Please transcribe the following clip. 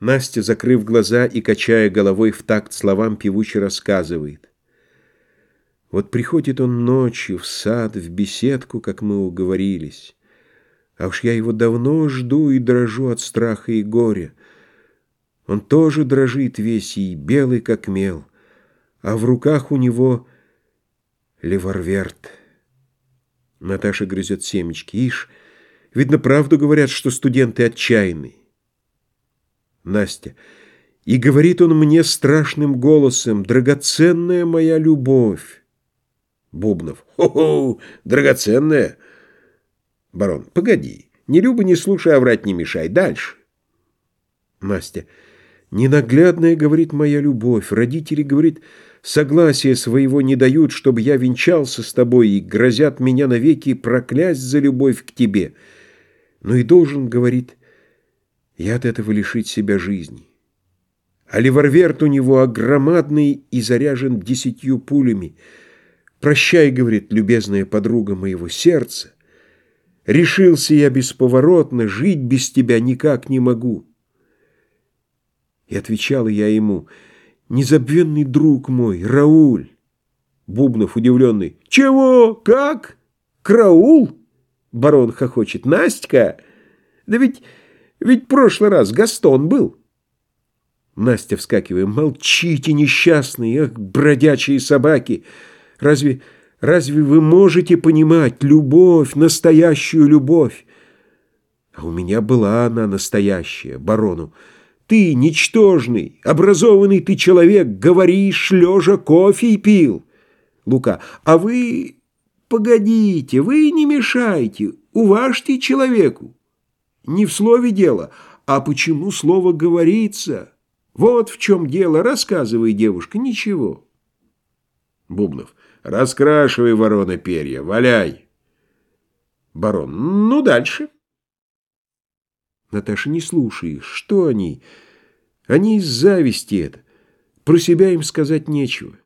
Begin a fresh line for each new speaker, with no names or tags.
Настя, закрыв глаза и качая головой в такт словам, певуче рассказывает. Вот приходит он ночью в сад, в беседку, как мы уговорились. А уж я его давно жду и дрожу от страха и горя. Он тоже дрожит весь и белый, как мел, а в руках у него леварверт. Наташа грызет семечки. Ишь, видно, правду говорят, что студенты отчаянные. Настя. И говорит он мне страшным голосом, драгоценная моя любовь. Бубнов. Хо-хо, драгоценная. Барон. Погоди, не люба, не слушай, а врать не мешай. Дальше. Настя. Ненаглядная, говорит, моя любовь. Родители, говорит, согласия своего не дают, чтобы я венчался с тобой и грозят меня навеки проклясть за любовь к тебе. Но и должен, говорит, я от этого лишить себя жизни. А леварверт у него огромадный и заряжен десятью пулями. «Прощай, — говорит любезная подруга моего сердца, — решился я бесповоротно, жить без тебя никак не могу». И отвечала я ему, «Незабвенный друг мой, Рауль». Бубнов удивленный, «Чего? Как? Краул?» Барон хохочет, «Настя? Да ведь...» Ведь прошлый раз Гастон был. Настя, вскакивая, молчите, несчастные, ах, бродячие собаки. Разве, разве вы можете понимать любовь, настоящую любовь? А у меня была она настоящая, барону. Ты, ничтожный, образованный ты человек, говоришь, лежа кофе пил. Лука, а вы... Погодите, вы не мешайте, уважьте человеку. Не в слове дело, а почему слово говорится. Вот в чем дело. Рассказывай, девушка, ничего. Бубнов. Раскрашивай, ворона, перья, валяй. Барон. Ну, дальше. Наташа, не слушаешь. Что они? Они из зависти это. Про себя им сказать нечего.